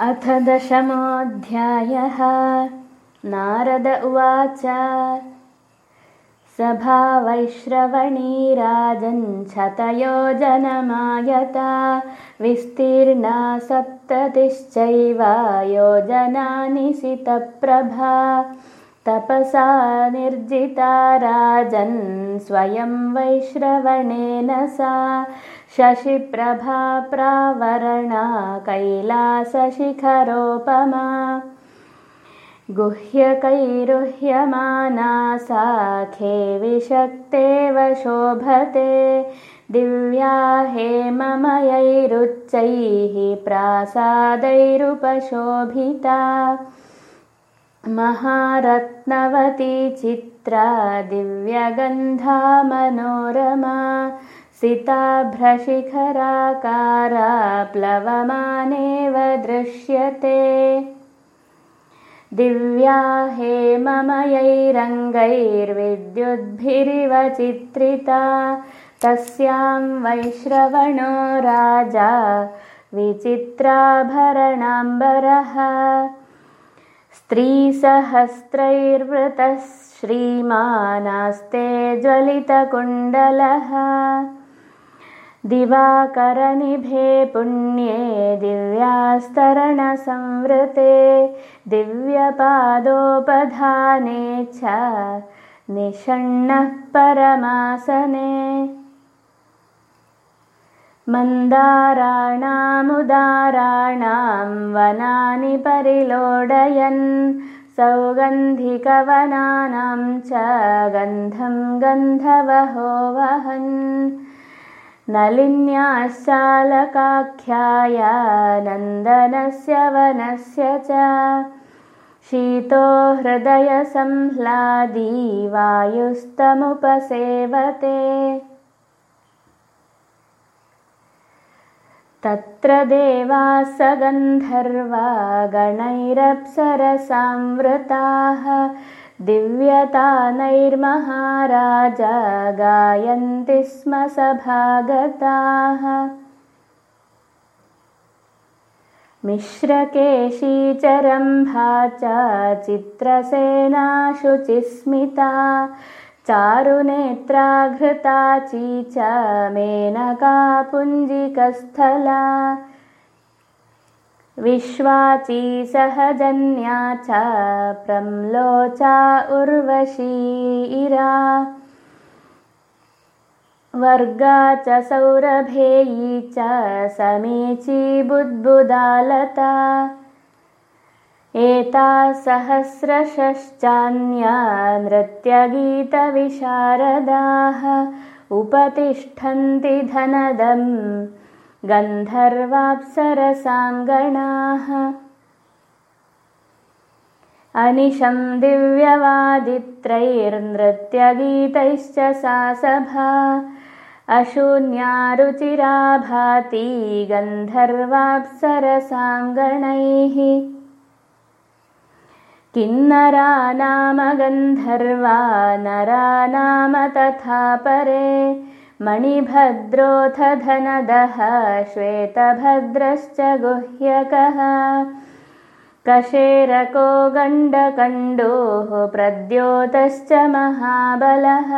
अथ दशमोऽध्यायः नारद उवाच। सभा वैश्रवणी राजञ्छतयोजनमायता विस्तीर्णा सप्ततिश्चैव योजनानि सितप्रभा तपसा निर्जिता राजन् स्वयं वैश्रवणेन सा। शशिप्रभा प्रावरणा कैलासशिखरोपमा। गुह्यकैरुह्यमाना साखे विशक्तेव शोभते। दिव्या हेममयैरुच्चैः प्रासादैरुपशोभिता महारत्नवती चित्रा दिव्यगन्धा मनोरमा सिताभ्रशिखराकारा प्लवमानेव दृश्यते। दिव्या हेममयैरङ्गैर्विद्युद्भिरिव चित्रिता तस्यां वैश्रवणो राजा विचित्राभरणाम्बरः स्त्रीसहस्रैर्वृतः श्रीमानास्ते ज्वलितकुण्डलः। दिवाकरनिभे पुण्ये दिव्यास्तरणसंवृते दिव्यपादोपधाने च निषण्णः परमासने मन्दाराणामुदाराणां वनानि परिलोडयन् सौगन्धिकवनानां च गन्धं गन्धवहो वहन् नलिन्याश्चालकाख्याया नन्दनस्य वनस्य च शीतो हृदयसंह्लादी वायुस्तमुपसेवते तत्र देवास गन्धर्वा गणैरप्सरसांवृताः दिव्यतानैर्महाराजा गायन्ति स्म सभागताः। मिश्रकेशीचरम्भा च चित्रसेनाशुचिस्मिता चारुनेत्राघृताची च मेनका पुञ्जिकस्थला विश्वाची सहजन्या च प्रम्लोचा उर्वशीरा वर्गा च सौरभेयी च समीची बुद्बुदालता एता सहस्रशश्चान्या नृत्यगीतविशारदाः उपतिष्ठन्ति धनदं गन्धर्वाप्सरसाङ्गणाः। अनिशं दिव्यवादित्रैर्नृत्यगीतैश्च सा सभा। अशून्या रुचिरा भाति गन्धर्वाप्सरसाङ्गणैः किन्नरा नाम गन्धर्वा नरा नाम तथा परे मणिभद्रोऽथ धनदः श्वेतभद्रश्च गुह्यकः। कशेरको गण्डकण्डोः प्रद्योतश्च महाबलः